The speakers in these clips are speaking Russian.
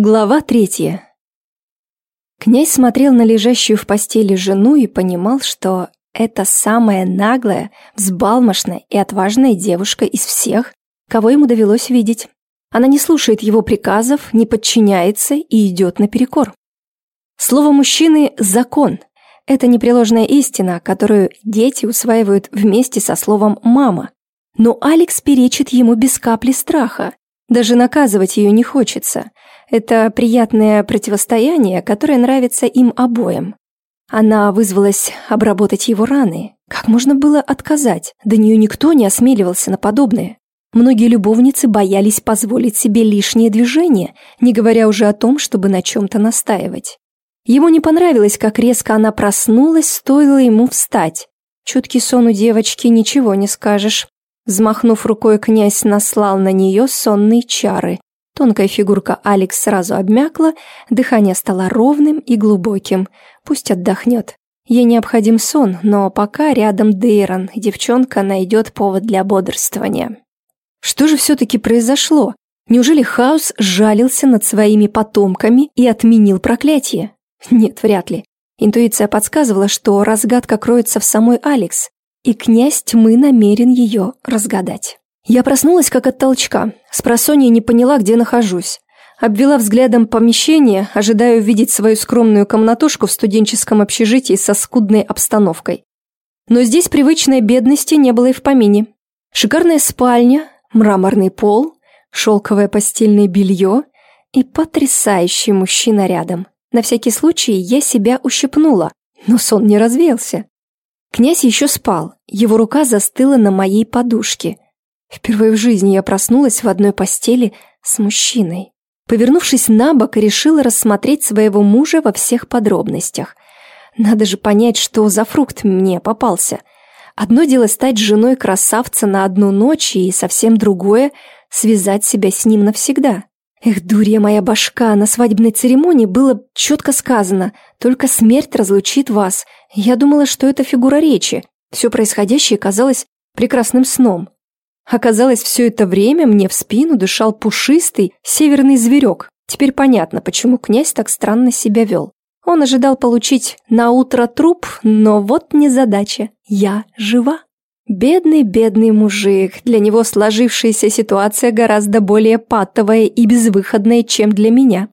Глава третья. Князь смотрел на лежащую в постели жену и понимал, что это самая наглая, взбалмошная и отважная девушка из всех, кого ему довелось видеть. Она не слушает его приказов, не подчиняется и идет наперекор. Слово мужчины – закон. Это непреложная истина, которую дети усваивают вместе со словом «мама». Но Алекс перечит ему без капли страха. Даже наказывать ее не хочется – это приятное противостояние, которое нравится им обоим. Она вызвалась обработать его раны. Как можно было отказать? До нее никто не осмеливался на подобное. Многие любовницы боялись позволить себе лишнее движение, не говоря уже о том, чтобы на чем-то настаивать. Ему не понравилось, как резко она проснулась, стоило ему встать. Чуткий сон у девочки, ничего не скажешь. Взмахнув рукой, князь наслал на нее сонные чары, Тонкая фигурка Алекс сразу обмякла, дыхание стало ровным и глубоким. Пусть отдохнет. Ей необходим сон, но пока рядом Дейрон, девчонка найдет повод для бодрствования. Что же все-таки произошло? Неужели Хаус жалился над своими потомками и отменил проклятие? Нет, вряд ли. Интуиция подсказывала, что разгадка кроется в самой Алекс, и князь тьмы намерен ее разгадать. Я проснулась как от толчка, с просонья не поняла, где нахожусь. Обвела взглядом помещение, ожидая увидеть свою скромную комнатушку в студенческом общежитии со скудной обстановкой. Но здесь привычной бедности не было и в помине. Шикарная спальня, мраморный пол, шелковое постельное белье и потрясающий мужчина рядом. На всякий случай я себя ущипнула, но сон не развеялся. Князь еще спал, его рука застыла на моей подушке – Впервые в жизни я проснулась в одной постели с мужчиной. Повернувшись на бок, решила рассмотреть своего мужа во всех подробностях. Надо же понять, что за фрукт мне попался. Одно дело стать женой красавца на одну ночь, и совсем другое — связать себя с ним навсегда. Эх, дурья моя башка, на свадебной церемонии было четко сказано «Только смерть разлучит вас». Я думала, что это фигура речи. Все происходящее казалось прекрасным сном. Оказалось, все это время мне в спину дышал пушистый северный зверек. Теперь понятно, почему князь так странно себя вел. Он ожидал получить на утро труп, но вот незадача. Я жива. Бедный, бедный мужик. Для него сложившаяся ситуация гораздо более патовая и безвыходная, чем для меня.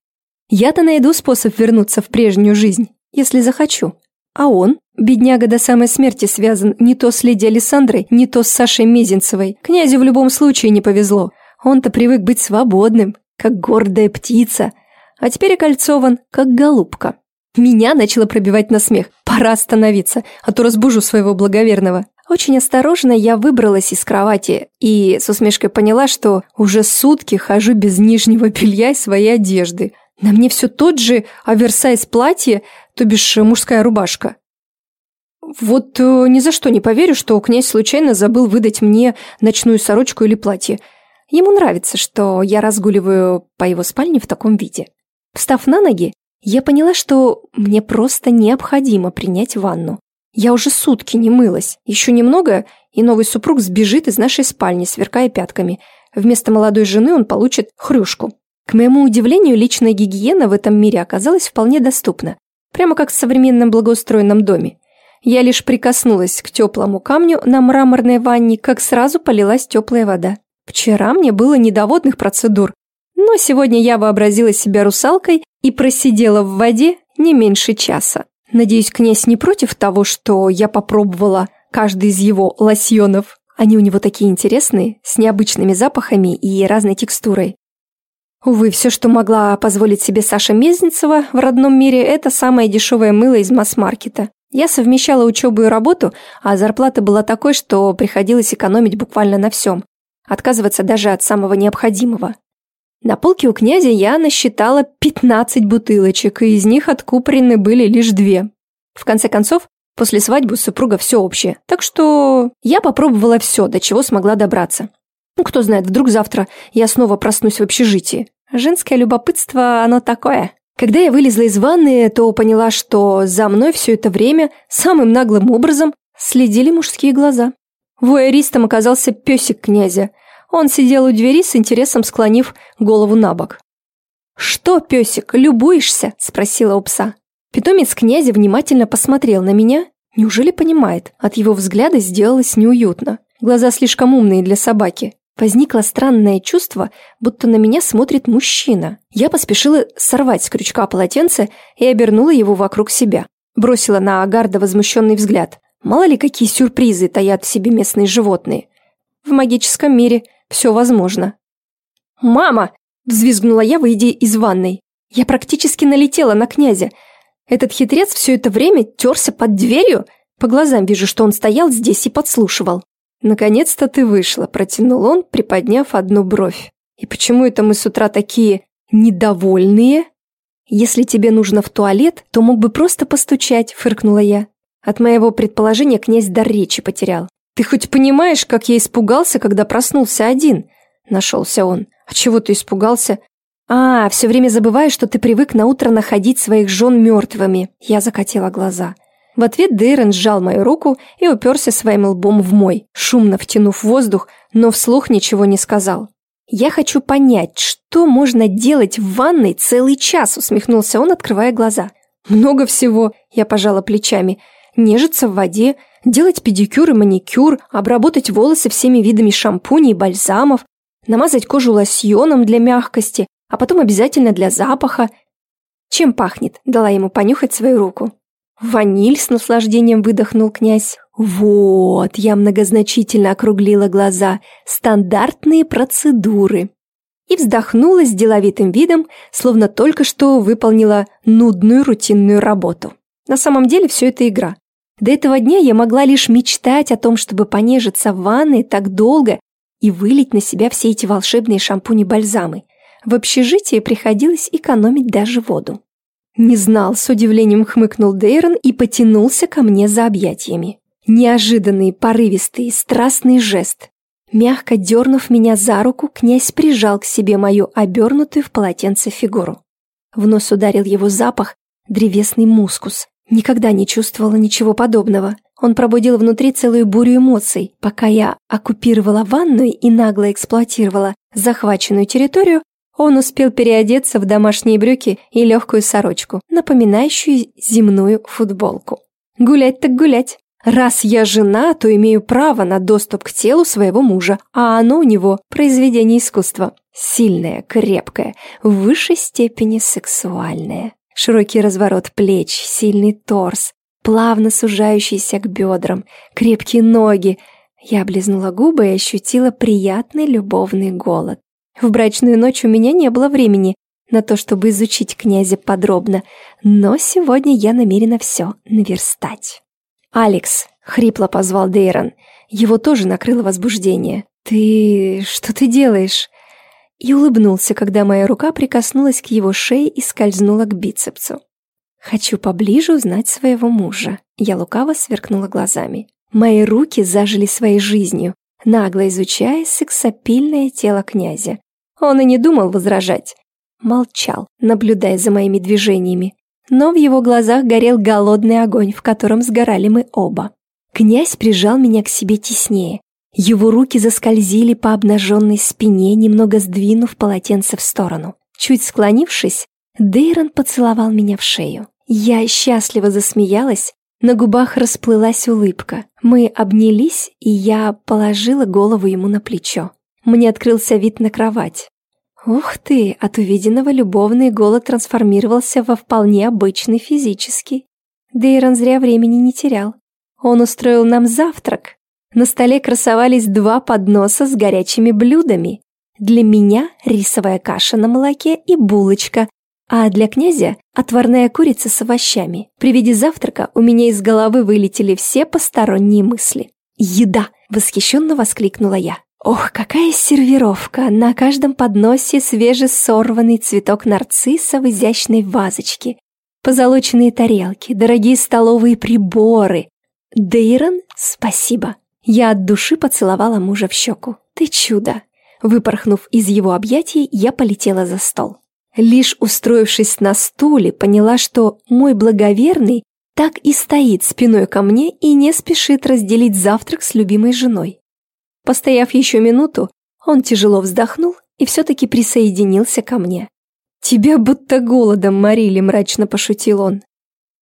Я-то найду способ вернуться в прежнюю жизнь, если захочу. А он, бедняга до самой смерти связан не то с леди Александрой, не то с Сашей Мезенцевой. Князю в любом случае не повезло. Он-то привык быть свободным, как гордая птица. А теперь окольцован, как голубка. Меня начало пробивать на смех. Пора остановиться, а то разбужу своего благоверного. Очень осторожно я выбралась из кровати и с усмешкой поняла, что уже сутки хожу без нижнего белья и своей одежды. На мне все тот же оверсайз платье, то бишь мужская рубашка. Вот э, ни за что не поверю, что князь случайно забыл выдать мне ночную сорочку или платье. Ему нравится, что я разгуливаю по его спальне в таком виде. Встав на ноги, я поняла, что мне просто необходимо принять ванну. Я уже сутки не мылась. Еще немного, и новый супруг сбежит из нашей спальни, сверкая пятками. Вместо молодой жены он получит хрюшку. К моему удивлению, личная гигиена в этом мире оказалась вполне доступна прямо как в современном благоустроенном доме. Я лишь прикоснулась к теплому камню на мраморной ванне, как сразу полилась теплая вода. Вчера мне было недоводных процедур, но сегодня я вообразила себя русалкой и просидела в воде не меньше часа. Надеюсь, князь не против того, что я попробовала каждый из его лосьонов. Они у него такие интересные, с необычными запахами и разной текстурой. Увы, все, что могла позволить себе Саша Мезенцева в родном мире, это самое дешевое мыло из масс-маркета. Я совмещала учебу и работу, а зарплата была такой, что приходилось экономить буквально на всем. Отказываться даже от самого необходимого. На полке у князя я насчитала 15 бутылочек, и из них откупорены были лишь две. В конце концов, после свадьбы супруга все общее, так что я попробовала все, до чего смогла добраться. Ну, кто знает, вдруг завтра я снова проснусь в общежитии. Женское любопытство, оно такое. Когда я вылезла из ванны, то поняла, что за мной все это время самым наглым образом следили мужские глаза. Вуэристом оказался песик князя. Он сидел у двери с интересом склонив голову на бок. «Что, песик, любуешься?» – спросила у пса. Питомец князя внимательно посмотрел на меня. Неужели понимает? От его взгляда сделалось неуютно. Глаза слишком умные для собаки. Возникло странное чувство, будто на меня смотрит мужчина. Я поспешила сорвать с крючка полотенце и обернула его вокруг себя. Бросила на Агарда возмущенный взгляд. Мало ли какие сюрпризы таят в себе местные животные. В магическом мире все возможно. «Мама!» – взвизгнула я, выйдя из ванной. Я практически налетела на князя. Этот хитрец все это время терся под дверью. По глазам вижу, что он стоял здесь и подслушивал. «Наконец-то ты вышла», – протянул он, приподняв одну бровь. «И почему это мы с утра такие недовольные?» «Если тебе нужно в туалет, то мог бы просто постучать», – фыркнула я. От моего предположения князь дар речи потерял. «Ты хоть понимаешь, как я испугался, когда проснулся один?» – нашелся он. «А чего ты испугался?» «А, все время забываю, что ты привык на утро находить своих жен мертвыми». Я закатила глаза. В ответ Дейрон сжал мою руку и уперся своим лбом в мой, шумно втянув воздух, но вслух ничего не сказал. «Я хочу понять, что можно делать в ванной целый час», усмехнулся он, открывая глаза. «Много всего», я пожала плечами. «Нежиться в воде, делать педикюр и маникюр, обработать волосы всеми видами шампуней и бальзамов, намазать кожу лосьоном для мягкости, а потом обязательно для запаха. Чем пахнет?» Дала ему понюхать свою руку. «Ваниль!» — с наслаждением выдохнул князь. «Вот!» — я многозначительно округлила глаза. «Стандартные процедуры!» И вздохнула с деловитым видом, словно только что выполнила нудную рутинную работу. На самом деле все это игра. До этого дня я могла лишь мечтать о том, чтобы понежиться в ванной так долго и вылить на себя все эти волшебные шампуни-бальзамы. В общежитии приходилось экономить даже воду. «Не знал», — с удивлением хмыкнул Дейрон и потянулся ко мне за объятиями. Неожиданный, порывистый, страстный жест. Мягко дернув меня за руку, князь прижал к себе мою обернутую в полотенце фигуру. В нос ударил его запах, древесный мускус. Никогда не чувствовала ничего подобного. Он пробудил внутри целую бурю эмоций. Пока я оккупировала ванную и нагло эксплуатировала захваченную территорию, он успел переодеться в домашние брюки и легкую сорочку, напоминающую земную футболку. Гулять так гулять. Раз я жена, то имею право на доступ к телу своего мужа, а оно у него – произведение искусства. Сильное, крепкое, в высшей степени сексуальное. Широкий разворот плеч, сильный торс, плавно сужающийся к бедрам, крепкие ноги. Я облизнула губы и ощутила приятный любовный голод. В брачную ночь у меня не было времени на то, чтобы изучить князя подробно, но сегодня я намерена все наверстать. «Алекс», — хрипло позвал Дейрон, его тоже накрыло возбуждение. «Ты... что ты делаешь?» И улыбнулся, когда моя рука прикоснулась к его шее и скользнула к бицепсу. «Хочу поближе узнать своего мужа», — я лукаво сверкнула глазами. Мои руки зажили своей жизнью, нагло изучая сексапильное тело князя. Он и не думал возражать. Молчал, наблюдая за моими движениями. Но в его глазах горел голодный огонь, в котором сгорали мы оба. Князь прижал меня к себе теснее. Его руки заскользили по обнаженной спине, немного сдвинув полотенце в сторону. Чуть склонившись, Дейрон поцеловал меня в шею. Я счастливо засмеялась, на губах расплылась улыбка. Мы обнялись, и я положила голову ему на плечо мне открылся вид на кровать. Ух ты, от увиденного любовный голод трансформировался во вполне обычный физический. Дейрон зря времени не терял. Он устроил нам завтрак. На столе красовались два подноса с горячими блюдами. Для меня рисовая каша на молоке и булочка, а для князя отварная курица с овощами. При виде завтрака у меня из головы вылетели все посторонние мысли. «Еда!» — восхищенно воскликнула я. Ох, какая сервировка! На каждом подносе свежесорванный цветок нарцисса в изящной вазочке, позолоченные тарелки, дорогие столовые приборы. Дейрон, спасибо. Я от души поцеловала мужа в щеку. Ты чудо! Выпорхнув из его объятий, я полетела за стол. Лишь устроившись на стуле, поняла, что мой благоверный так и стоит спиной ко мне и не спешит разделить завтрак с любимой женой. Постояв еще минуту, он тяжело вздохнул и все-таки присоединился ко мне. «Тебя будто голодом морили», – мрачно пошутил он.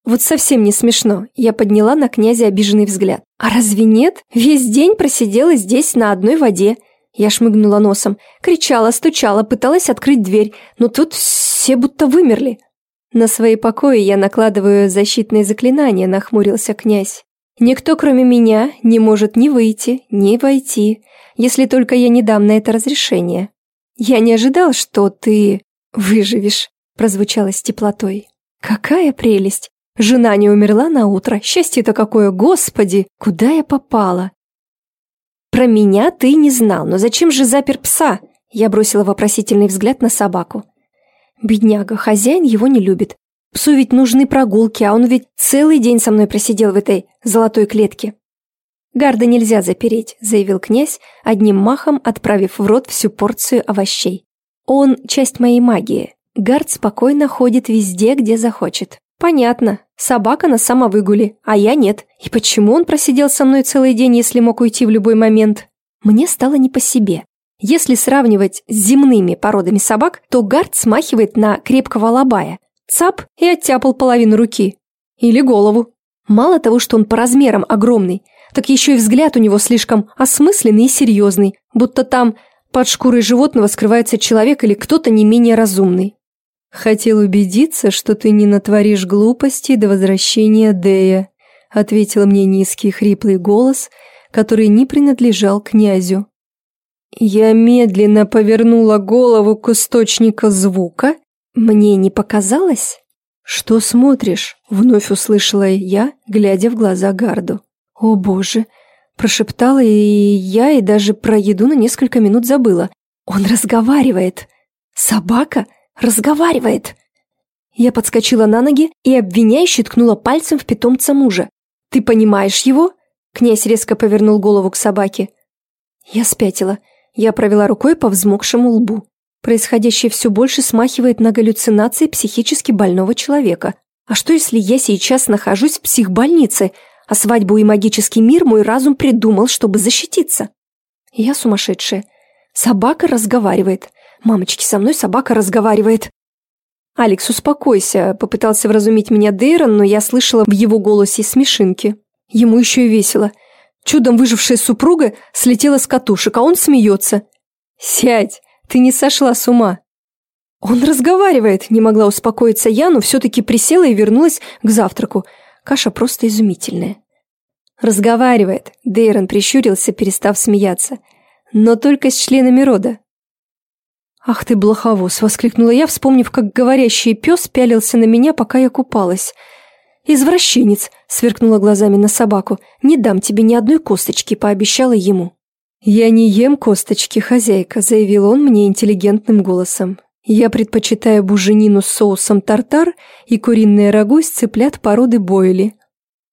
Вот совсем не смешно. Я подняла на князя обиженный взгляд. А разве нет? Весь день просидела здесь на одной воде. Я шмыгнула носом, кричала, стучала, пыталась открыть дверь, но тут все будто вымерли. На свои покои я накладываю защитные заклинания, нахмурился князь. Никто, кроме меня, не может ни выйти, ни войти, если только я не дам на это разрешение. Я не ожидал, что ты выживешь, прозвучало с теплотой. Какая прелесть! Жена не умерла на утро. Счастье-то какое, господи! Куда я попала? Про меня ты не знал, но зачем же запер пса? Я бросила вопросительный взгляд на собаку. Бедняга, хозяин его не любит. Псу ведь нужны прогулки, а он ведь целый день со мной просидел в этой золотой клетке. «Гарда нельзя запереть», — заявил князь, одним махом отправив в рот всю порцию овощей. «Он — часть моей магии. Гард спокойно ходит везде, где захочет. Понятно, собака на самовыгуле, а я нет. И почему он просидел со мной целый день, если мог уйти в любой момент? Мне стало не по себе. Если сравнивать с земными породами собак, то Гард смахивает на крепкого лобая. Цап и оттяпал половину руки. Или голову. Мало того, что он по размерам огромный, так еще и взгляд у него слишком осмысленный и серьезный, будто там под шкурой животного скрывается человек или кто-то не менее разумный. «Хотел убедиться, что ты не натворишь глупостей до возвращения Дея», ответил мне низкий хриплый голос, который не принадлежал князю. Я медленно повернула голову к источнику звука. Мне не показалось? «Что смотришь?» — вновь услышала я, глядя в глаза Гарду. «О боже!» — прошептала и я, и даже про еду на несколько минут забыла. «Он разговаривает!» «Собака?» разговаривает!» Я подскочила на ноги и обвиняюще ткнула пальцем в питомца мужа. «Ты понимаешь его?» Князь резко повернул голову к собаке. Я спятила. Я провела рукой по взмокшему лбу. Происходящее все больше смахивает на галлюцинации психически больного человека. А что, если я сейчас нахожусь в психбольнице, а свадьбу и магический мир мой разум придумал, чтобы защититься? Я сумасшедшая. Собака разговаривает. Мамочки, со мной собака разговаривает. «Алекс, успокойся», — попытался вразумить меня Дейрон, но я слышала в его голосе смешинки. Ему еще и весело. Чудом выжившая супруга слетела с катушек, а он смеется. «Сядь, ты не сошла с ума». «Он разговаривает», — не могла успокоиться я, но все-таки присела и вернулась к завтраку. Каша просто изумительная. «Разговаривает», — Дейрон прищурился, перестав смеяться. «Но только с членами рода. «Ах ты, блоховоз!» — воскликнула я, вспомнив, как говорящий пес пялился на меня, пока я купалась. «Извращенец!» — сверкнула глазами на собаку. «Не дам тебе ни одной косточки», — пообещала ему. «Я не ем косточки, хозяйка», — заявил он мне интеллигентным голосом. «Я предпочитаю буженину с соусом тартар и куриные рагу из цыплят породы бойли.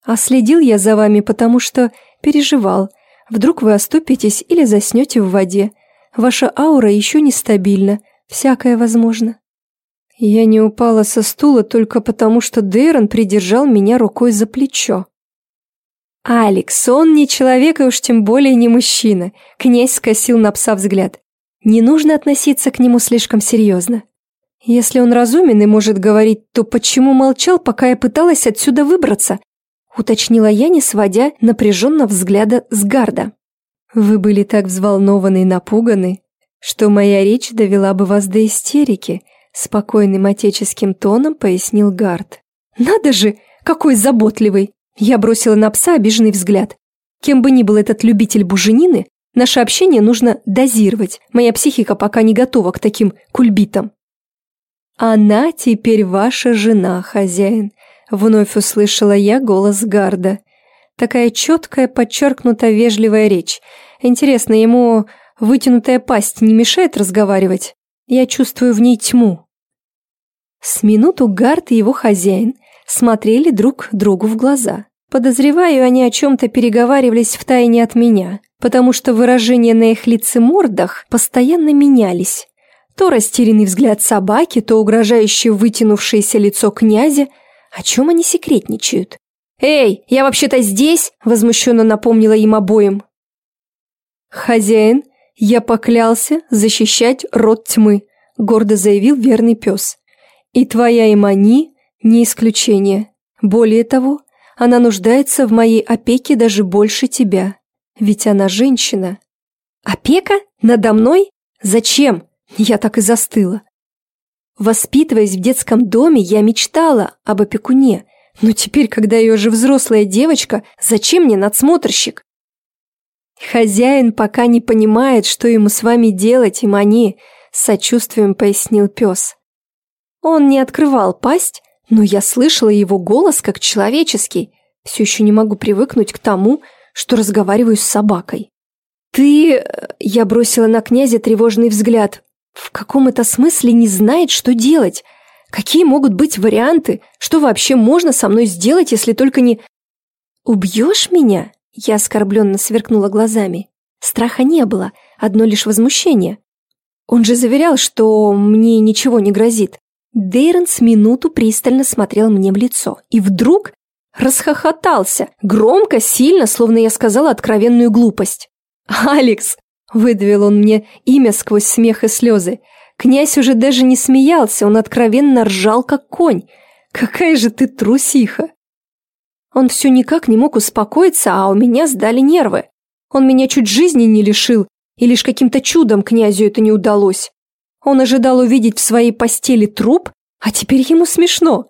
А следил я за вами, потому что переживал. Вдруг вы оступитесь или заснете в воде. Ваша аура еще нестабильна, всякое возможно. Я не упала со стула только потому, что Дейрон придержал меня рукой за плечо. «Алекс, он не человек и уж тем более не мужчина», — князь скосил на пса взгляд. «Не нужно относиться к нему слишком серьезно. Если он разумен и может говорить, то почему молчал, пока я пыталась отсюда выбраться?» — уточнила я, не сводя напряженно взгляда с гарда. Вы были так взволнованы и напуганы, что моя речь довела бы вас до истерики, спокойным отеческим тоном пояснил Гард. Надо же, какой заботливый! Я бросила на пса обиженный взгляд. Кем бы ни был этот любитель буженины, наше общение нужно дозировать. Моя психика пока не готова к таким кульбитам. Она теперь ваша жена, хозяин, вновь услышала я голос Гарда. Такая четкая, подчеркнуто вежливая речь. Интересно, ему вытянутая пасть не мешает разговаривать? Я чувствую в ней тьму. С минуту Гард и его хозяин смотрели друг другу в глаза. Подозреваю, они о чем-то переговаривались втайне от меня, потому что выражения на их лице мордах постоянно менялись. То растерянный взгляд собаки, то угрожающее вытянувшееся лицо князя. О чем они секретничают? «Эй, я вообще-то здесь!» – возмущенно напомнила им обоим. «Хозяин, я поклялся защищать род тьмы», – гордо заявил верный пес. И твоя Имани не исключение. Более того, она нуждается в моей опеке даже больше тебя. Ведь она женщина. Опека? Надо мной? Зачем? Я так и застыла. Воспитываясь в детском доме, я мечтала об опекуне. Но теперь, когда я уже взрослая девочка, зачем мне надсмотрщик? Хозяин пока не понимает, что ему с вами делать, Имани, с сочувствием пояснил пес. Он не открывал пасть, но я слышала его голос как человеческий. Все еще не могу привыкнуть к тому, что разговариваю с собакой. «Ты...» — я бросила на князя тревожный взгляд в каком это смысле не знает, что делать. Какие могут быть варианты? Что вообще можно со мной сделать, если только не... «Убьешь меня?» Я оскорбленно сверкнула глазами. Страха не было, одно лишь возмущение. Он же заверял, что мне ничего не грозит. Дейрон с минуту пристально смотрел мне в лицо. И вдруг расхохотался, громко, сильно, словно я сказала откровенную глупость. «Алекс, Выдавил он мне имя сквозь смех и слезы. Князь уже даже не смеялся, он откровенно ржал, как конь. «Какая же ты трусиха!» Он все никак не мог успокоиться, а у меня сдали нервы. Он меня чуть жизни не лишил, и лишь каким-то чудом князю это не удалось. Он ожидал увидеть в своей постели труп, а теперь ему смешно.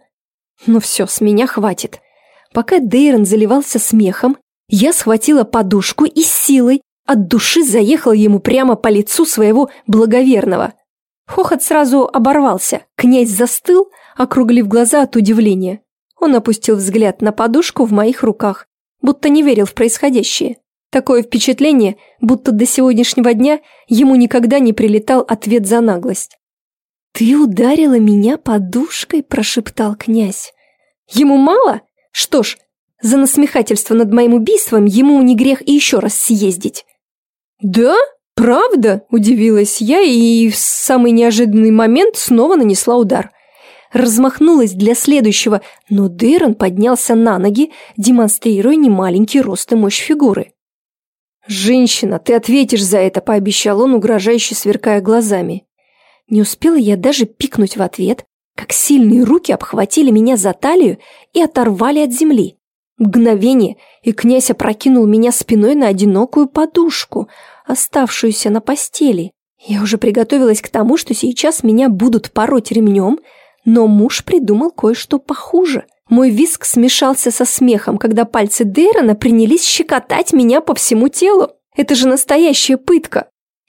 Ну все, с меня хватит. Пока Дейрон заливался смехом, я схватила подушку и силой от души заехал ему прямо по лицу своего благоверного. Хохот сразу оборвался, князь застыл, округлив глаза от удивления. Он опустил взгляд на подушку в моих руках, будто не верил в происходящее. Такое впечатление, будто до сегодняшнего дня ему никогда не прилетал ответ за наглость. «Ты ударила меня подушкой?» – прошептал князь. «Ему мало? Что ж, за насмехательство над моим убийством ему не грех и еще раз съездить. «Да? Правда?» – удивилась я и в самый неожиданный момент снова нанесла удар. Размахнулась для следующего, но Дейрон поднялся на ноги, демонстрируя немаленький рост и мощь фигуры. «Женщина, ты ответишь за это», – пообещал он, угрожающе сверкая глазами. Не успела я даже пикнуть в ответ, как сильные руки обхватили меня за талию и оторвали от земли. Мгновение, и князь опрокинул меня спиной на одинокую подушку, оставшуюся на постели. Я уже приготовилась к тому, что сейчас меня будут пороть ремнем, но муж придумал кое-что похуже. Мой виск смешался со смехом, когда пальцы Дейрона принялись щекотать меня по всему телу. Это же настоящая пытка.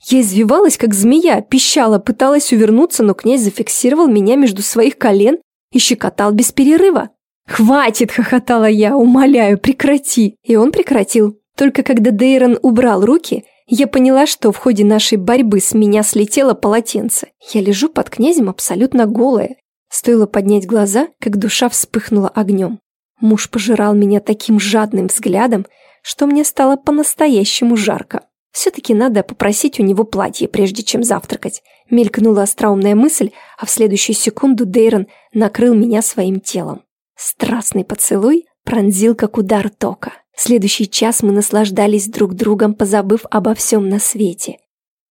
Я извивалась, как змея, пищала, пыталась увернуться, но князь зафиксировал меня между своих колен и щекотал без перерыва. «Хватит!» – хохотала я, умоляю, прекрати. И он прекратил. Только когда Дейрон убрал руки, я поняла, что в ходе нашей борьбы с меня слетело полотенце. Я лежу под князем абсолютно голая. Стоило поднять глаза, как душа вспыхнула огнем. Муж пожирал меня таким жадным взглядом, что мне стало по-настоящему жарко. Все-таки надо попросить у него платье, прежде чем завтракать. Мелькнула остроумная мысль, а в следующую секунду Дейрон накрыл меня своим телом. Страстный поцелуй пронзил, как удар тока. Следующий час мы наслаждались друг другом, позабыв обо всем на свете.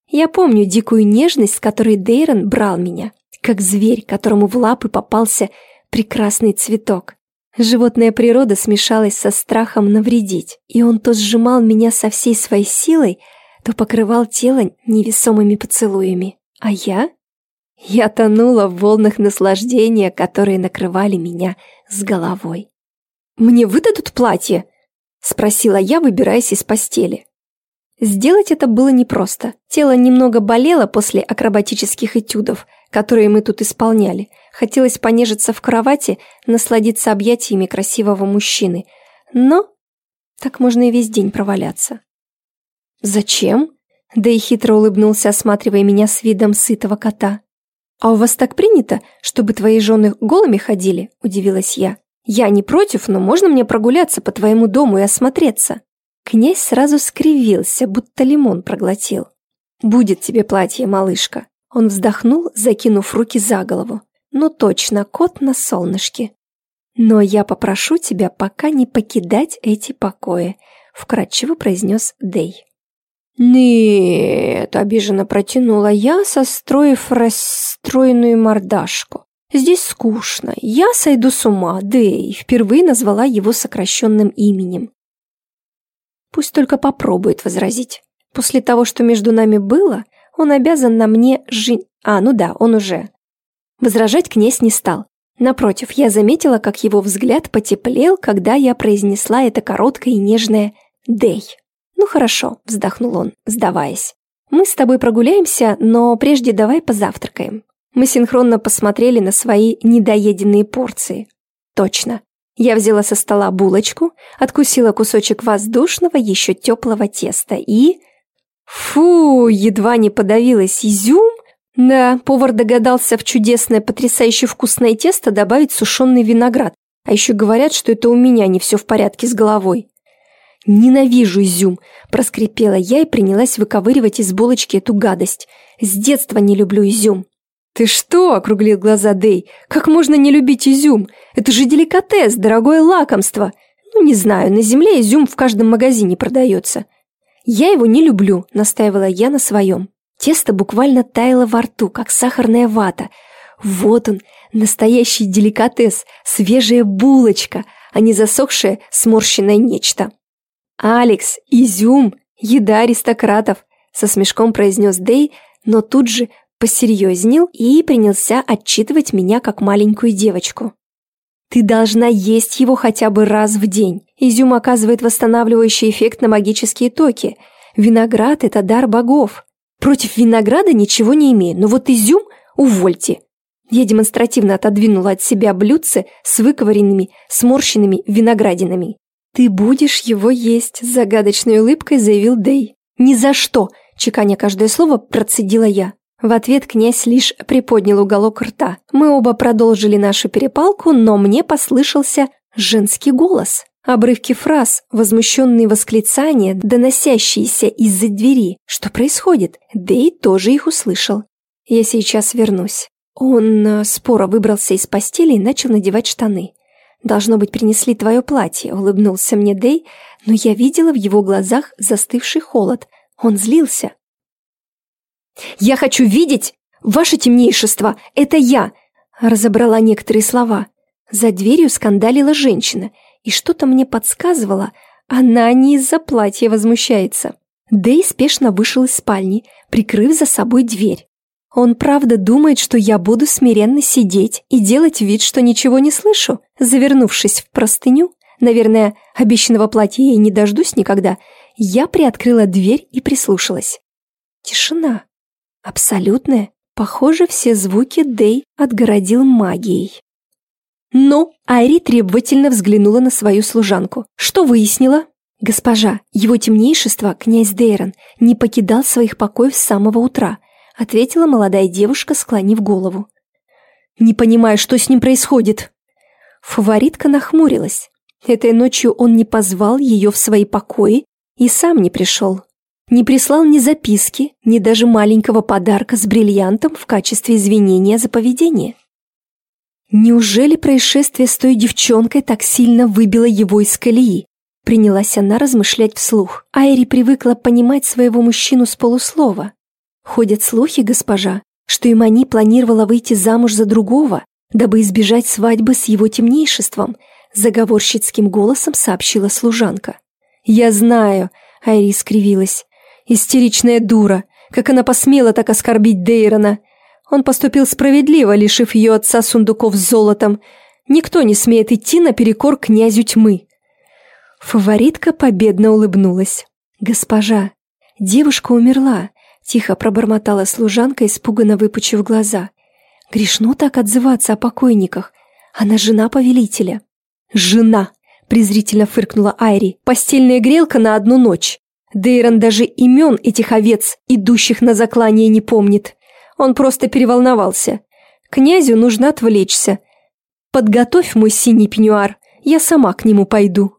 Я помню дикую нежность, с которой Дейрон брал меня, как зверь, которому в лапы попался прекрасный цветок. Животная природа смешалась со страхом навредить, и он то сжимал меня со всей своей силой, то покрывал тело невесомыми поцелуями. А я? Я тонула в волнах наслаждения, которые накрывали меня с головой. «Мне выдадут платье?» – спросила я, выбираясь из постели. Сделать это было непросто. Тело немного болело после акробатических этюдов, которые мы тут исполняли. Хотелось понежиться в кровати, насладиться объятиями красивого мужчины. Но так можно и весь день проваляться. «Зачем?» Да и хитро улыбнулся, осматривая меня с видом сытого кота. «А у вас так принято, чтобы твои жены голыми ходили?» – удивилась я. «Я не против, но можно мне прогуляться по твоему дому и осмотреться?» Князь сразу скривился, будто лимон проглотил. «Будет тебе платье, малышка». Он вздохнул, закинув руки за голову. «Ну точно, кот на солнышке». «Но я попрошу тебя пока не покидать эти покои», — вкратчиво произнес Дей. «Нет», — обиженно протянула я, состроив расстроенную мордашку. Здесь скучно. Я сойду с ума, Дэй. Впервые назвала его сокращенным именем. Пусть только попробует возразить. После того, что между нами было, он обязан на мне жить... А, ну да, он уже. Возражать князь не стал. Напротив, я заметила, как его взгляд потеплел, когда я произнесла это короткое и нежное «Дэй». «Ну хорошо», — вздохнул он, сдаваясь. «Мы с тобой прогуляемся, но прежде давай позавтракаем». Мы синхронно посмотрели на свои недоеденные порции. Точно. Я взяла со стола булочку, откусила кусочек воздушного, еще теплого теста и... Фу, едва не подавилась изюм. Да, повар догадался в чудесное, потрясающе вкусное тесто добавить сушеный виноград. А еще говорят, что это у меня не все в порядке с головой. «Ненавижу изюм!» – проскрипела я и принялась выковыривать из булочки эту гадость. «С детства не люблю изюм!» «Ты что?» – округлил глаза Дэй. «Как можно не любить изюм? Это же деликатес, дорогое лакомство!» «Ну, не знаю, на земле изюм в каждом магазине продается». «Я его не люблю», – настаивала я на своем. Тесто буквально таяло во рту, как сахарная вата. Вот он, настоящий деликатес, свежая булочка, а не засохшее сморщенное нечто. «Алекс, изюм, еда аристократов», – со смешком произнес Дэй, но тут же посерьезнел и принялся отчитывать меня как маленькую девочку. Ты должна есть его хотя бы раз в день. Изюм оказывает восстанавливающий эффект на магические токи. Виноград – это дар богов. Против винограда ничего не имею, но вот изюм – увольте. Я демонстративно отодвинула от себя блюдце с выковыренными, сморщенными виноградинами. «Ты будешь его есть», – загадочной улыбкой заявил Дэй. «Ни за что!» – чеканя каждое слово, процедила я. В ответ князь лишь приподнял уголок рта. Мы оба продолжили нашу перепалку, но мне послышался женский голос. Обрывки фраз, возмущенные восклицания, доносящиеся из-за двери. Что происходит? Дэй тоже их услышал. Я сейчас вернусь. Он э, споро выбрался из постели и начал надевать штаны. «Должно быть, принесли твое платье», — улыбнулся мне Дэй, но я видела в его глазах застывший холод. Он злился. «Я хочу видеть ваше темнейшество! Это я!» Разобрала некоторые слова. За дверью скандалила женщина, и что-то мне подсказывало, она не из-за платья возмущается. Дэй спешно вышел из спальни, прикрыв за собой дверь. Он правда думает, что я буду смиренно сидеть и делать вид, что ничего не слышу, завернувшись в простыню? Наверное, обещанного платья я не дождусь никогда. Я приоткрыла дверь и прислушалась. Тишина. Абсолютная. Похоже, все звуки Дэй отгородил магией. Но Айри требовательно взглянула на свою служанку. Что выяснила? Госпожа, его темнейшество, князь Дейрон, не покидал своих покоев с самого утра, ответила молодая девушка, склонив голову. Не понимаю, что с ним происходит. Фаворитка нахмурилась. Этой ночью он не позвал ее в свои покои и сам не пришел. Не прислал ни записки, ни даже маленького подарка с бриллиантом в качестве извинения за поведение. Неужели происшествие с той девчонкой так сильно выбило его из колеи? Принялась она размышлять вслух. Айри привыкла понимать своего мужчину с полуслова. Ходят слухи, госпожа, что Имани планировала выйти замуж за другого, дабы избежать свадьбы с его темнейшеством, заговорщицким голосом сообщила служанка. «Я знаю», — Айри скривилась, Истеричная дура. Как она посмела так оскорбить Дейрона? Он поступил справедливо, лишив ее отца сундуков с золотом. Никто не смеет идти наперекор князю тьмы. Фаворитка победно улыбнулась. «Госпожа, девушка умерла», — тихо пробормотала служанка, испуганно выпучив глаза. «Грешно так отзываться о покойниках. Она жена повелителя». «Жена!» — презрительно фыркнула Айри. «Постельная грелка на одну ночь». Дейрон даже имен этих овец, идущих на заклание, не помнит. Он просто переволновался. Князю нужно отвлечься. Подготовь мой синий пеньюар, я сама к нему пойду.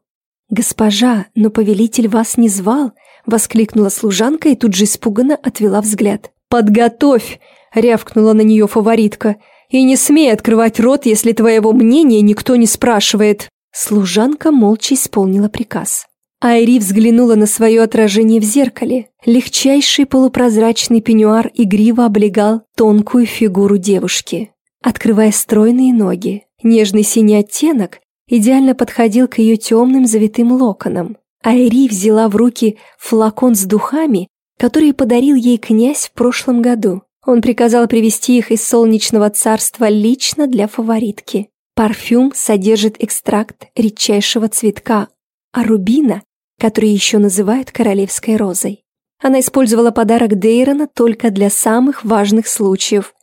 «Госпожа, но повелитель вас не звал!» — воскликнула служанка и тут же испуганно отвела взгляд. «Подготовь!» — рявкнула на нее фаворитка. «И не смей открывать рот, если твоего мнения никто не спрашивает!» Служанка молча исполнила приказ. Айри взглянула на свое отражение в зеркале. Легчайший полупрозрачный пеньюар игриво облегал тонкую фигуру девушки. открывая стройные ноги. Нежный синий оттенок идеально подходил к ее темным завитым локонам. Айри взяла в руки флакон с духами, который подарил ей князь в прошлом году. Он приказал привезти их из солнечного царства лично для фаворитки. Парфюм содержит экстракт редчайшего цветка арубина, который еще называют королевской розой. Она использовала подарок Дейрона только для самых важных случаев.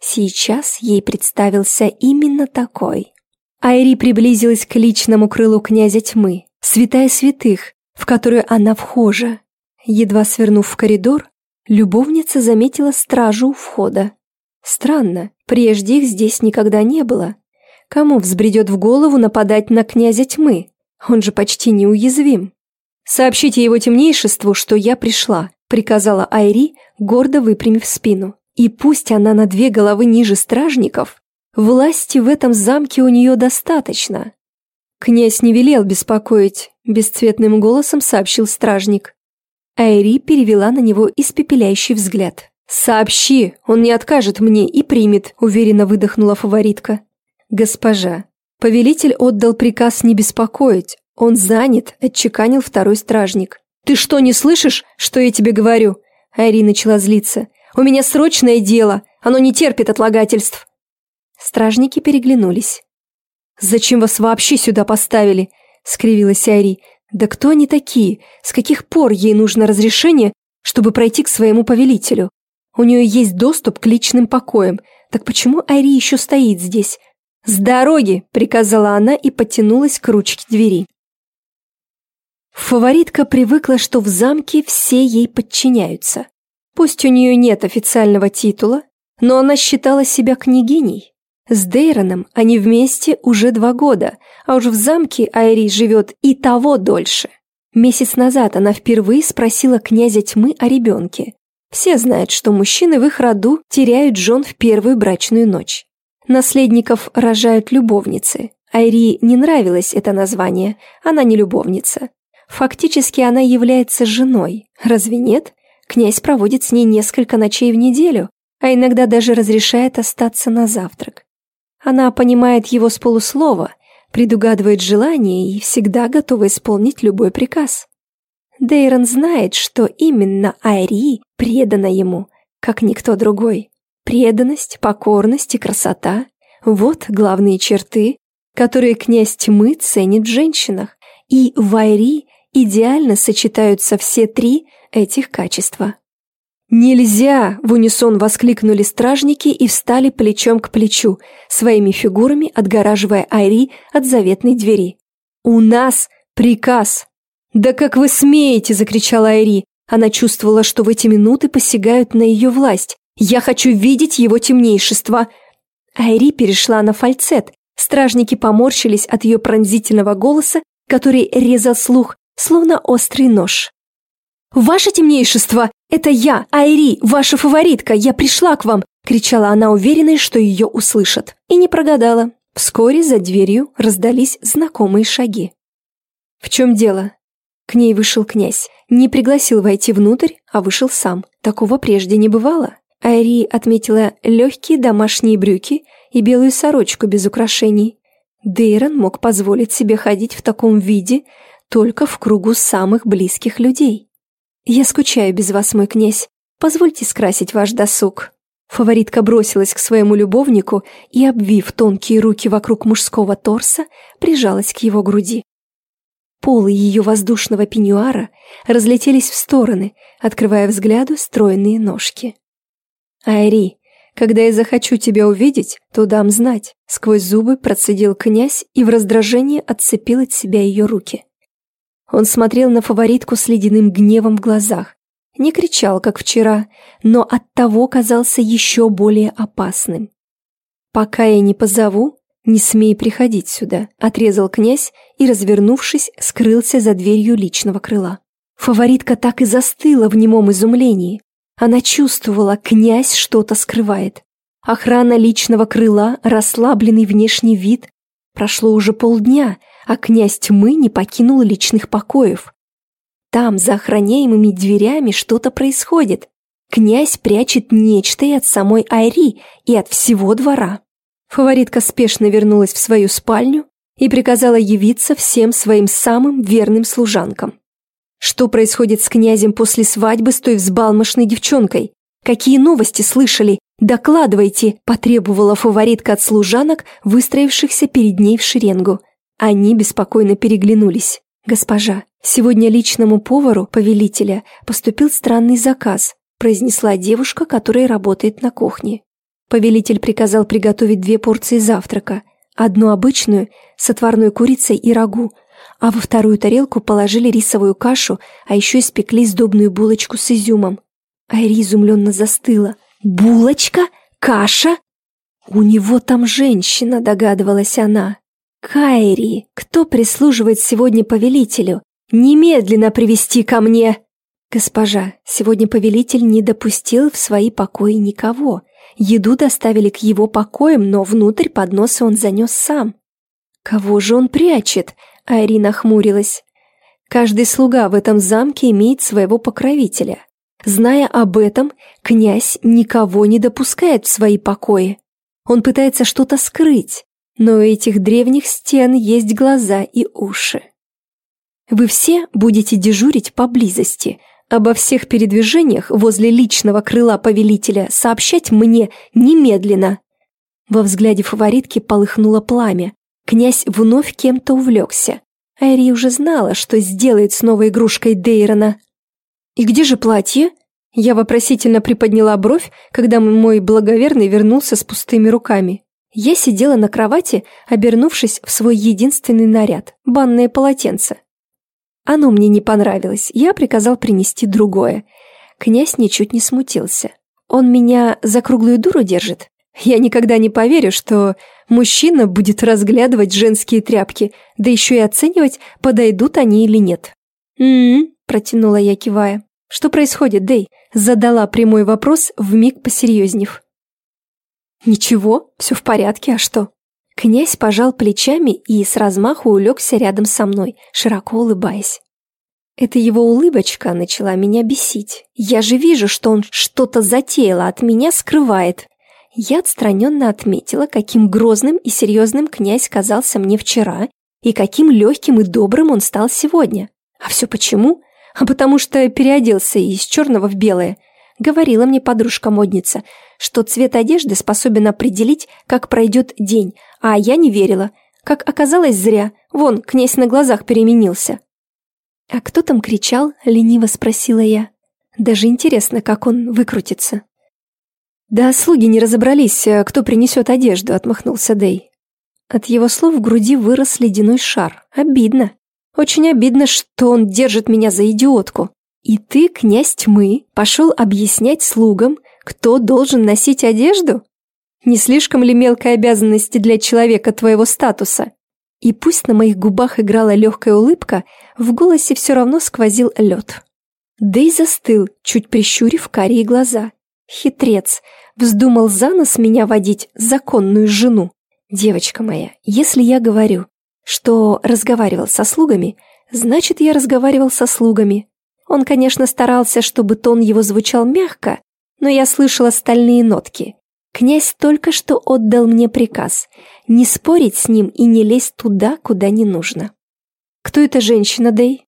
Сейчас ей представился именно такой. Айри приблизилась к личному крылу князя тьмы, святая святых, в которую она вхожа. Едва свернув в коридор, любовница заметила стражу у входа. Странно, прежде их здесь никогда не было. Кому взбредет в голову нападать на князя тьмы? Он же почти неуязвим. «Сообщите его темнейшеству, что я пришла», — приказала Айри, гордо выпрямив спину. «И пусть она на две головы ниже стражников, Власти в этом замке у нее достаточно. Князь не велел беспокоить, бесцветным голосом сообщил стражник. Айри перевела на него испепеляющий взгляд. «Сообщи, он не откажет мне и примет», – уверенно выдохнула фаворитка. «Госпожа, повелитель отдал приказ не беспокоить. Он занят», – отчеканил второй стражник. «Ты что, не слышишь, что я тебе говорю?» Айри начала злиться. «У меня срочное дело, оно не терпит отлагательств». Стражники переглянулись. «Зачем вас вообще сюда поставили?» — скривилась Айри. «Да кто они такие? С каких пор ей нужно разрешение, чтобы пройти к своему повелителю? У нее есть доступ к личным покоям. Так почему Айри еще стоит здесь?» «С дороги!» — приказала она и подтянулась к ручке двери. Фаворитка привыкла, что в замке все ей подчиняются. Пусть у нее нет официального титула, но она считала себя княгиней. С Дейроном они вместе уже два года, а уж в замке Айри живет и того дольше. Месяц назад она впервые спросила князя тьмы о ребенке. Все знают, что мужчины в их роду теряют жен в первую брачную ночь. Наследников рожают любовницы. Айри не нравилось это название, она не любовница. Фактически она является женой, разве нет? Князь проводит с ней несколько ночей в неделю, а иногда даже разрешает остаться на завтрак. Она понимает его с полуслова, предугадывает желание и всегда готова исполнить любой приказ. Дейрон знает, что именно Айри предана ему, как никто другой. Преданность, покорность и красота – вот главные черты, которые князь тьмы ценит в женщинах, и в Айри идеально сочетаются все три этих качества. «Нельзя!» – в унисон воскликнули стражники и встали плечом к плечу, своими фигурами отгораживая Айри от заветной двери. «У нас приказ!» «Да как вы смеете!» – закричала Айри. Она чувствовала, что в эти минуты посягают на ее власть. «Я хочу видеть его темнейшество!» Айри перешла на фальцет. Стражники поморщились от ее пронзительного голоса, который резал слух, словно острый нож. «Ваше темнейшество! Это я, Айри, ваша фаворитка! Я пришла к вам!» — кричала она, уверенная, что ее услышат. И не прогадала. Вскоре за дверью раздались знакомые шаги. «В чем дело?» К ней вышел князь. Не пригласил войти внутрь, а вышел сам. Такого прежде не бывало. Айри отметила легкие домашние брюки и белую сорочку без украшений. Дейрон мог позволить себе ходить в таком виде только в кругу самых близких людей. «Я скучаю без вас, мой князь. Позвольте скрасить ваш досуг». Фаворитка бросилась к своему любовнику и, обвив тонкие руки вокруг мужского торса, прижалась к его груди. Полы ее воздушного пеньюара разлетелись в стороны, открывая взгляду стройные ножки. «Айри, когда я захочу тебя увидеть, то дам знать», сквозь зубы процедил князь и в раздражении отцепил от себя ее руки. Он смотрел на фаворитку с ледяным гневом в глазах. Не кричал, как вчера, но оттого казался еще более опасным. «Пока я не позову, не смей приходить сюда», — отрезал князь и, развернувшись, скрылся за дверью личного крыла. Фаворитка так и застыла в немом изумлении. Она чувствовала, князь что-то скрывает. Охрана личного крыла, расслабленный внешний вид. Прошло уже полдня — а князь тьмы не покинул личных покоев. Там, за охраняемыми дверями, что-то происходит. Князь прячет нечто и от самой Айри, и от всего двора. Фаворитка спешно вернулась в свою спальню и приказала явиться всем своим самым верным служанкам. Что происходит с князем после свадьбы с той взбалмошной девчонкой? Какие новости слышали? Докладывайте, потребовала фаворитка от служанок, выстроившихся перед ней в шеренгу. Они беспокойно переглянулись. «Госпожа, сегодня личному повару повелителя поступил странный заказ», произнесла девушка, которая работает на кухне. Повелитель приказал приготовить две порции завтрака, одну обычную с отварной курицей и рагу, а во вторую тарелку положили рисовую кашу, а еще испекли сдобную булочку с изюмом. Айри изумленно застыла. «Булочка? Каша?» «У него там женщина», — догадывалась она. «Кайри, кто прислуживает сегодня повелителю? Немедленно привести ко мне!» «Госпожа, сегодня повелитель не допустил в свои покои никого. Еду доставили к его покоям, но внутрь подноса он занес сам». «Кого же он прячет?» — Айри нахмурилась. «Каждый слуга в этом замке имеет своего покровителя. Зная об этом, князь никого не допускает в свои покои. Он пытается что-то скрыть, но у этих древних стен есть глаза и уши. Вы все будете дежурить поблизости, обо всех передвижениях возле личного крыла повелителя сообщать мне немедленно. Во взгляде фаворитки полыхнуло пламя. Князь вновь кем-то увлекся. Айри уже знала, что сделает с новой игрушкой Дейрона. «И где же платье?» Я вопросительно приподняла бровь, когда мой благоверный вернулся с пустыми руками. Я сидела на кровати, обернувшись в свой единственный наряд – банное полотенце. Оно мне не понравилось, я приказал принести другое. Князь ничуть не смутился. Он меня за круглую дуру держит? Я никогда не поверю, что мужчина будет разглядывать женские тряпки, да еще и оценивать, подойдут они или нет. «М-м-м», протянула я, кивая. «Что происходит, Дэй?» Задала прямой вопрос, вмиг посерьезнев. «Ничего, все в порядке, а что?» Князь пожал плечами и с размаху улегся рядом со мной, широко улыбаясь. Эта его улыбочка начала меня бесить. Я же вижу, что он что-то затеял, а от меня скрывает. Я отстраненно отметила, каким грозным и серьезным князь казался мне вчера и каким легким и добрым он стал сегодня. А все почему? а потому что переоделся из черного в белое. Говорила мне подружка-модница, что цвет одежды способен определить, как пройдет день, а я не верила. Как оказалось, зря. Вон, князь на глазах переменился. «А кто там кричал?» — лениво спросила я. Даже интересно, как он выкрутится. «Да слуги не разобрались, кто принесет одежду», — отмахнулся Дэй. От его слов в груди вырос ледяной шар. Обидно. Очень обидно, что он держит меня за идиотку. И ты, князь тьмы, пошел объяснять слугам, кто должен носить одежду? Не слишком ли мелкая обязанность для человека твоего статуса? И пусть на моих губах играла легкая улыбка, в голосе все равно сквозил лед. Дэй застыл, чуть прищурив карие глаза. Хитрец, вздумал за нос меня водить законную жену. Девочка моя, если я говорю, что разговаривал со слугами, значит, я разговаривал со слугами. Он, конечно, старался, чтобы тон его звучал мягко, но я слышала стальные нотки. Князь только что отдал мне приказ не спорить с ним и не лезть туда, куда не нужно. «Кто эта женщина, Дэй?»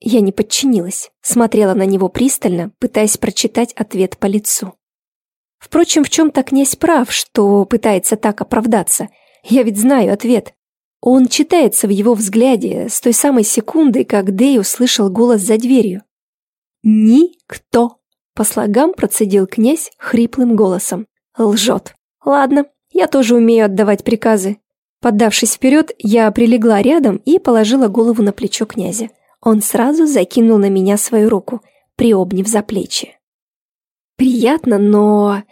Я не подчинилась, смотрела на него пристально, пытаясь прочитать ответ по лицу. Впрочем, в чем-то князь прав, что пытается так оправдаться. Я ведь знаю ответ. Он читается в его взгляде с той самой секунды, как Дэй услышал голос за дверью. «Никто!» — по слогам процедил князь хриплым голосом. «Лжет. Ладно, я тоже умею отдавать приказы». Поддавшись вперед, я прилегла рядом и положила голову на плечо князя. Он сразу закинул на меня свою руку, приобняв за плечи. «Приятно, но...»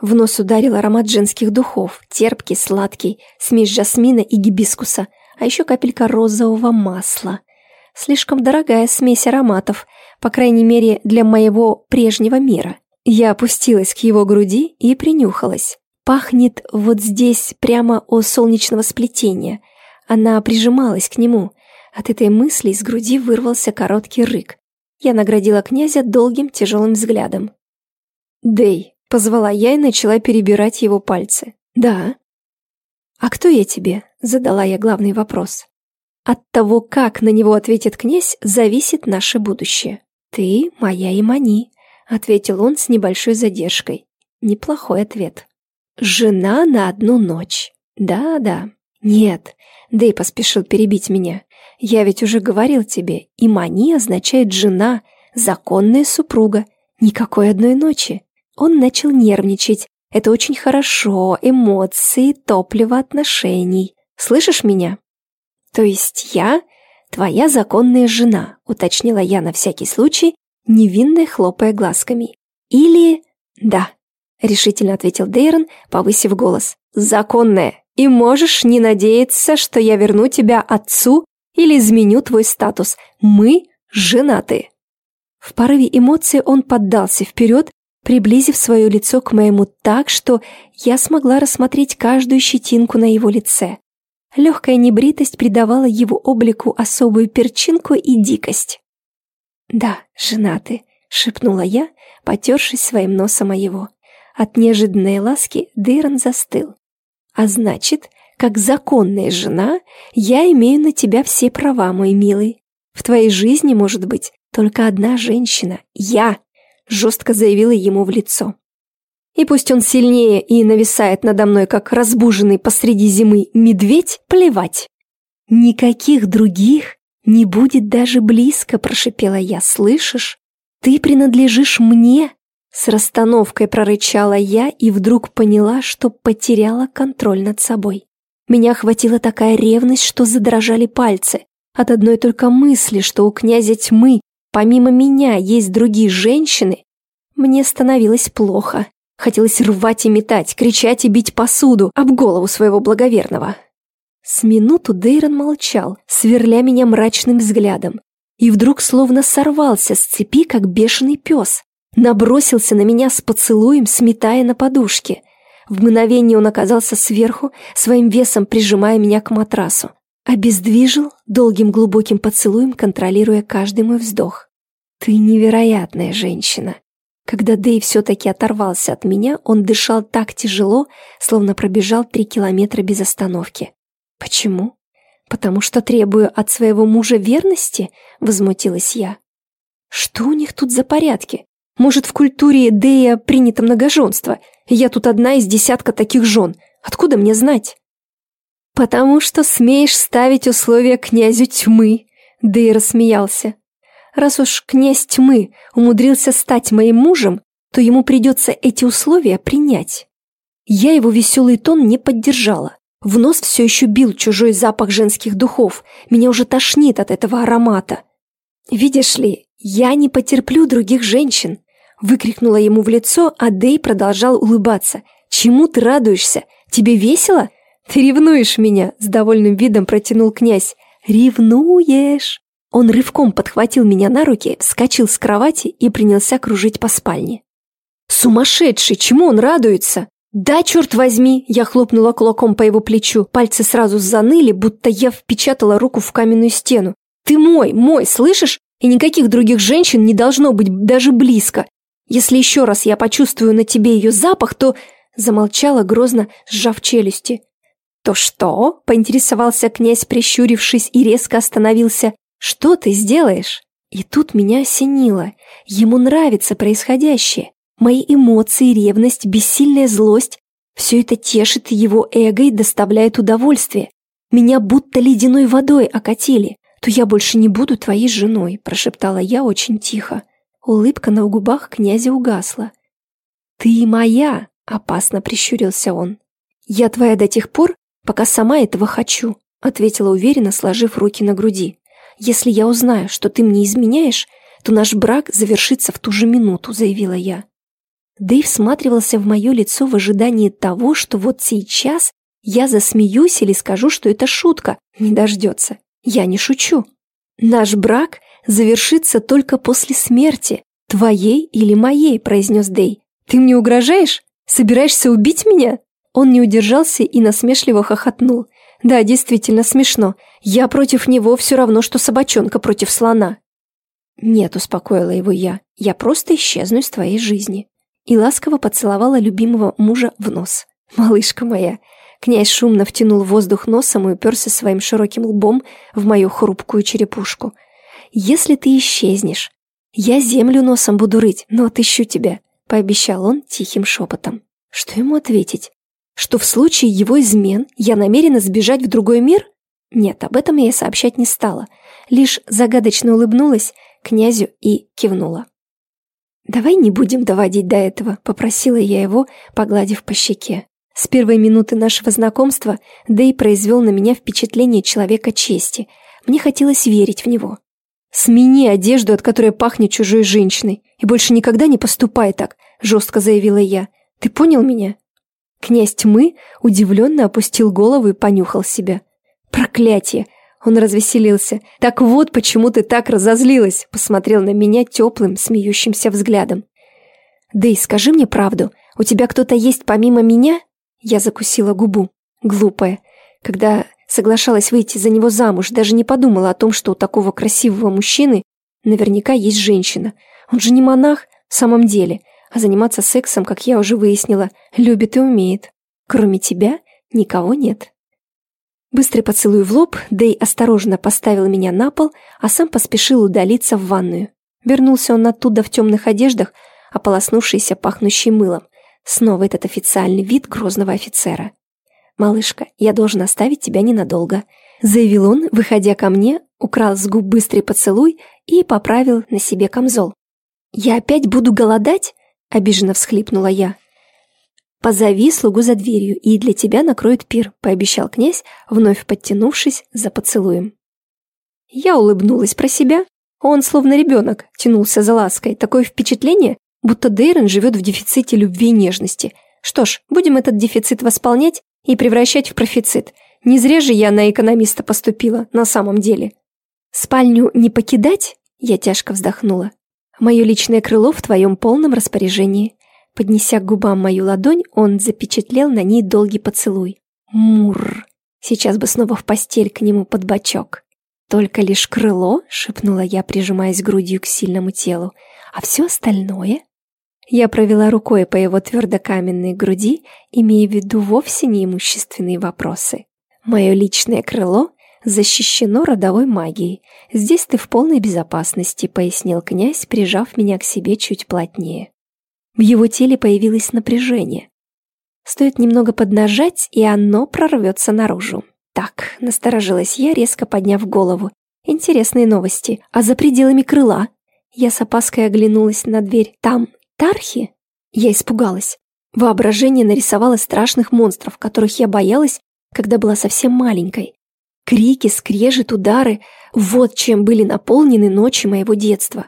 В нос ударил аромат женских духов, терпкий, сладкий, смесь жасмина и гибискуса, а еще капелька розового масла. Слишком дорогая смесь ароматов, по крайней мере, для моего прежнего мира. Я опустилась к его груди и принюхалась. Пахнет вот здесь прямо у солнечного сплетения. Она прижималась к нему. От этой мысли из груди вырвался короткий рык. Я наградила князя долгим тяжелым взглядом. «Дэй, Позвала я и начала перебирать его пальцы. Да. «А кто я тебе?» — задала я главный вопрос. От того, как на него ответит князь, зависит наше будущее. «Ты моя Имани», — ответил он с небольшой задержкой. Неплохой ответ. «Жена на одну ночь». «Да-да». «Нет», — Дэй поспешил перебить меня. «Я ведь уже говорил тебе, Имани означает жена, законная супруга. Никакой одной ночи». Он начал нервничать. «Это очень хорошо, эмоции, топливо отношений. Слышишь меня?» «То есть я твоя законная жена», — уточнила я на всякий случай, невинно хлопая глазками. «Или...» «Да», — решительно ответил Дейрон, повысив голос. «Законная. И можешь не надеяться, что я верну тебя отцу или изменю твой статус. Мы женаты». В порыве эмоций он поддался вперед, приблизив свое лицо к моему так, что я смогла рассмотреть каждую щетинку на его лице. Легкая небритость придавала его облику особую перчинку и дикость. «Да, женаты», — шепнула я, потершись своим носом о его. От неожиданной ласки Дейрон застыл. «А значит, как законная жена, я имею на тебя все права, мой милый. В твоей жизни может быть только одна женщина — я», — жестко заявила ему в лицо. И пусть он сильнее и нависает надо мной, как разбуженный посреди зимы медведь, плевать. Никаких других не будет даже близко, прошипела я, слышишь? Ты принадлежишь мне. С расстановкой прорычала я и вдруг поняла, что потеряла контроль над собой. Меня охватила такая ревность, что задрожали пальцы. От одной только мысли, что у князя тьмы, помимо меня, есть другие женщины, мне становилось плохо. Хотелось рвать и метать, кричать и бить посуду об голову своего благоверного. С минуту Дейрон молчал, сверля меня мрачным взглядом, и вдруг словно сорвался с цепи, как бешеный пес. Набросился на меня с поцелуем, сметая на подушке. В мгновение он оказался сверху, своим весом прижимая меня к матрасу. Обездвижил долгим глубоким поцелуем, контролируя каждый мой вздох. «Ты невероятная женщина», когда Дэй все-таки оторвался от меня, он дышал так тяжело, словно пробежал три километра без остановки. «Почему?» «Потому что требую от своего мужа верности?» — возмутилась я. «Что у них тут за порядки? Может, в культуре Дэя принято многоженство, я тут одна из десятка таких жен. Откуда мне знать?» «Потому что смеешь ставить условия князю тьмы», — Дэй рассмеялся. Раз уж князь тьмы умудрился стать моим мужем, то ему придется эти условия принять. Я его веселый тон не поддержала. В нос все еще бил чужой запах женских духов. Меня уже тошнит от этого аромата. «Видишь ли, я не потерплю других женщин!» Выкрикнула ему в лицо, а Дэй продолжал улыбаться. «Чему ты радуешься? Тебе весело?» «Ты ревнуешь меня!» С довольным видом протянул князь. «Ревнуешь!» Он рывком подхватил меня на руки, вскочил с кровати и принялся кружить по спальне. «Сумасшедший! Чему он радуется?» «Да, черт возьми!» Я хлопнула кулаком по его плечу. Пальцы сразу заныли, будто я впечатала руку в каменную стену. «Ты мой, мой, слышишь? И никаких других женщин не должно быть даже близко. Если еще раз я почувствую на тебе ее запах, то...» Замолчала, грозно сжав челюсти. «То что?» – поинтересовался князь, прищурившись, и резко остановился. Что ты сделаешь? И тут меня осенило. Ему нравится происходящее. Мои эмоции, ревность, бессильная злость – все это тешит его эго и доставляет удовольствие. Меня будто ледяной водой окатили. То я больше не буду твоей женой, прошептала я очень тихо. Улыбка на губах князя угасла. «Ты моя!» – опасно прищурился он. «Я твоя до тех пор, пока сама этого хочу», – ответила уверенно, сложив руки на груди. «Если я узнаю, что ты мне изменяешь, то наш брак завершится в ту же минуту», — заявила я. Дэйв всматривался в мое лицо в ожидании того, что вот сейчас я засмеюсь или скажу, что это шутка. Не дождется. Я не шучу. «Наш брак завершится только после смерти, твоей или моей», — произнес Дэй. «Ты мне угрожаешь? Собираешься убить меня?» Он не удержался и насмешливо хохотнул. Да, действительно смешно. Я против него все равно, что собачонка против слона. Нет, успокоила его я. Я просто исчезну из твоей жизни. И ласково поцеловала любимого мужа в нос. Малышка моя. Князь шумно втянул воздух носом и уперся своим широким лбом в мою хрупкую черепушку. «Если ты исчезнешь, я землю носом буду рыть, но отыщу тебя», — пообещал он тихим шепотом. Что ему ответить? Что в случае его измен я намерена сбежать в другой мир? Нет, об этом я сообщать не стала. Лишь загадочно улыбнулась князю и кивнула. «Давай не будем доводить до этого», — попросила я его, погладив по щеке. С первой минуты нашего знакомства Дэй произвел на меня впечатление человека чести. Мне хотелось верить в него. «Смени одежду, от которой пахнет чужой женщиной, и больше никогда не поступай так», — жестко заявила я. «Ты понял меня?» Князь тьмы удивленно опустил голову и понюхал себя. «Проклятие!» Он развеселился. «Так вот, почему ты так разозлилась!» Посмотрел на меня теплым, смеющимся взглядом. «Дэй, скажи мне правду. У тебя кто-то есть помимо меня?» Я закусила губу. Глупая. Когда соглашалась выйти за него замуж, даже не подумала о том, что у такого красивого мужчины наверняка есть женщина. Он же не монах в самом деле, а заниматься сексом, как я уже выяснила, любит и умеет. Кроме тебя никого нет. Быстрый поцелуй в лоб, Дэй осторожно поставил меня на пол, а сам поспешил удалиться в ванную. Вернулся он оттуда в темных одеждах, ополоснувшийся пахнущий мылом. Снова этот официальный вид грозного офицера. «Малышка, я должен оставить тебя ненадолго», — заявил он, выходя ко мне, украл с губ быстрый поцелуй и поправил на себе камзол. «Я опять буду голодать?» — обиженно всхлипнула я. «Позови слугу за дверью, и для тебя накроют пир», — пообещал князь, вновь подтянувшись за поцелуем. Я улыбнулась про себя. Он, словно ребенок, тянулся за лаской. Такое впечатление, будто Дейрон живет в дефиците любви и нежности. Что ж, будем этот дефицит восполнять и превращать в профицит. Не зря же я на экономиста поступила, на самом деле. Спальню не покидать? Я тяжко вздохнула. Мое личное крыло в твоем полном распоряжении. Поднеся к губам мою ладонь, он запечатлел на ней долгий поцелуй. Мур. Сейчас бы снова в постель к нему под бочок. «Только лишь крыло?» — шепнула я, прижимаясь грудью к сильному телу. «А все остальное?» Я провела рукой по его твердокаменной груди, имея в виду вовсе не имущественные вопросы. Мое личное крыло защищено родовой магией. Здесь ты в полной безопасности», — пояснил князь, прижав меня к себе чуть плотнее. В его теле появилось напряжение. Стоит немного поднажать, и оно прорвется наружу. Так, насторожилась я, резко подняв голову. Интересные новости. А за пределами крыла? Я с опаской оглянулась на дверь. Там Тархи? Я испугалась. Воображение нарисовало страшных монстров, которых я боялась, когда была совсем маленькой. Крики, скрежет, удары – вот чем были наполнены ночи моего детства.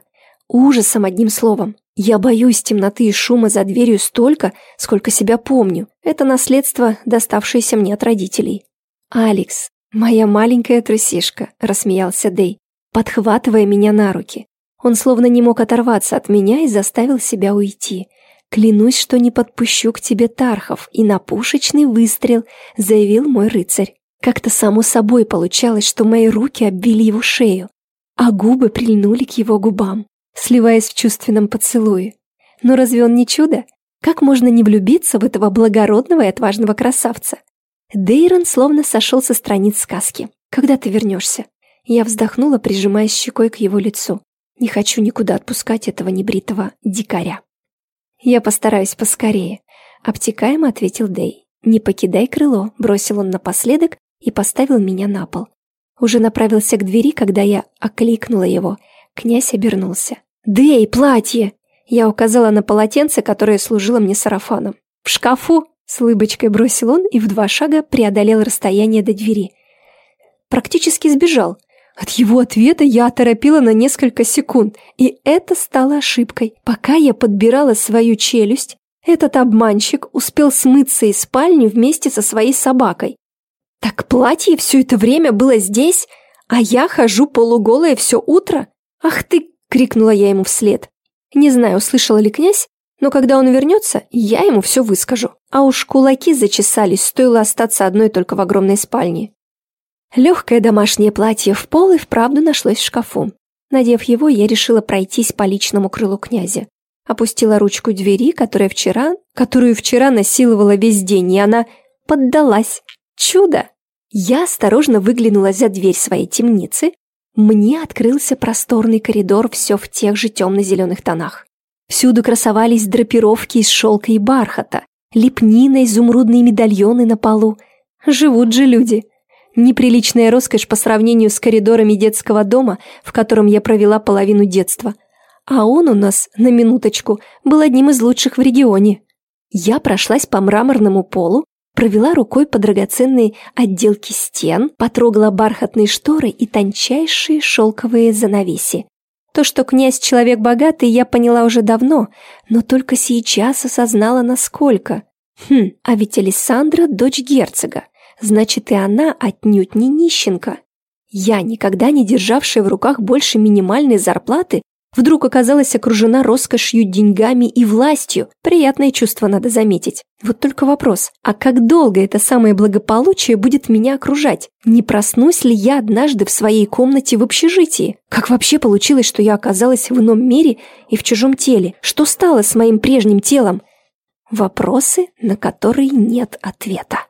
Ужасом одним словом. Я боюсь темноты и шума за дверью столько, сколько себя помню. Это наследство, доставшееся мне от родителей. «Алекс, моя маленькая трусишка», – рассмеялся Дэй, подхватывая меня на руки. Он словно не мог оторваться от меня и заставил себя уйти. «Клянусь, что не подпущу к тебе Тархов, и на пушечный выстрел», — заявил мой рыцарь. Как-то само собой получалось, что мои руки обвили его шею, а губы прильнули к его губам, сливаясь в чувственном поцелуе. Но разве он не чудо? Как можно не влюбиться в этого благородного и отважного красавца? Дейрон словно сошел со страниц сказки. «Когда ты вернешься?» Я вздохнула, прижимаясь щекой к его лицу. Не хочу никуда отпускать этого небритого дикаря. Я постараюсь поскорее, обтекаемо ответил Дэй. Не покидай крыло, бросил он напоследок и поставил меня на пол. Уже направился к двери, когда я окликнула его. Князь обернулся. «Дэй, платье!» Я указала на полотенце, которое служило мне сарафаном. «В шкафу!» — с улыбочкой бросил он и в два шага преодолел расстояние до двери. Практически сбежал, от его ответа я оторопила на несколько секунд, и это стало ошибкой. Пока я подбирала свою челюсть, этот обманщик успел смыться из спальни вместе со своей собакой. Так платье все это время было здесь, а я хожу полуголая все утро? Ах ты! крикнула я ему вслед. Не знаю, услышал ли князь, но когда он вернется, я ему все выскажу. А уж кулаки зачесались, стоило остаться одной только в огромной спальне. Легкое домашнее платье в пол и вправду нашлось в шкафу. Надев его, я решила пройтись по личному крылу князя. Опустила ручку двери, которая вчера, которую вчера насиловала весь день, и она поддалась. Чудо! Я осторожно выглянула за дверь своей темницы. Мне открылся просторный коридор, все в тех же темно-зеленых тонах. Всюду красовались драпировки из шелка и бархата, лепнина, изумрудные медальоны на полу. Живут же люди. Неприличная роскошь по сравнению с коридорами детского дома, в котором я провела половину детства. А он у нас, на минуточку, был одним из лучших в регионе. Я прошлась по мраморному полу, провела рукой по драгоценной отделке стен, потрогала бархатные шторы и тончайшие шелковые занавеси. То, что князь человек богатый, я поняла уже давно, но только сейчас осознала, насколько. Хм, а ведь Александра – дочь герцога, значит и она отнюдь не нищенка. Я, никогда не державшая в руках больше минимальной зарплаты, Вдруг оказалась окружена роскошью, деньгами и властью. Приятное чувство, надо заметить. Вот только вопрос, а как долго это самое благополучие будет меня окружать? Не проснусь ли я однажды в своей комнате в общежитии? Как вообще получилось, что я оказалась в ином мире и в чужом теле? Что стало с моим прежним телом? Вопросы, на которые нет ответа.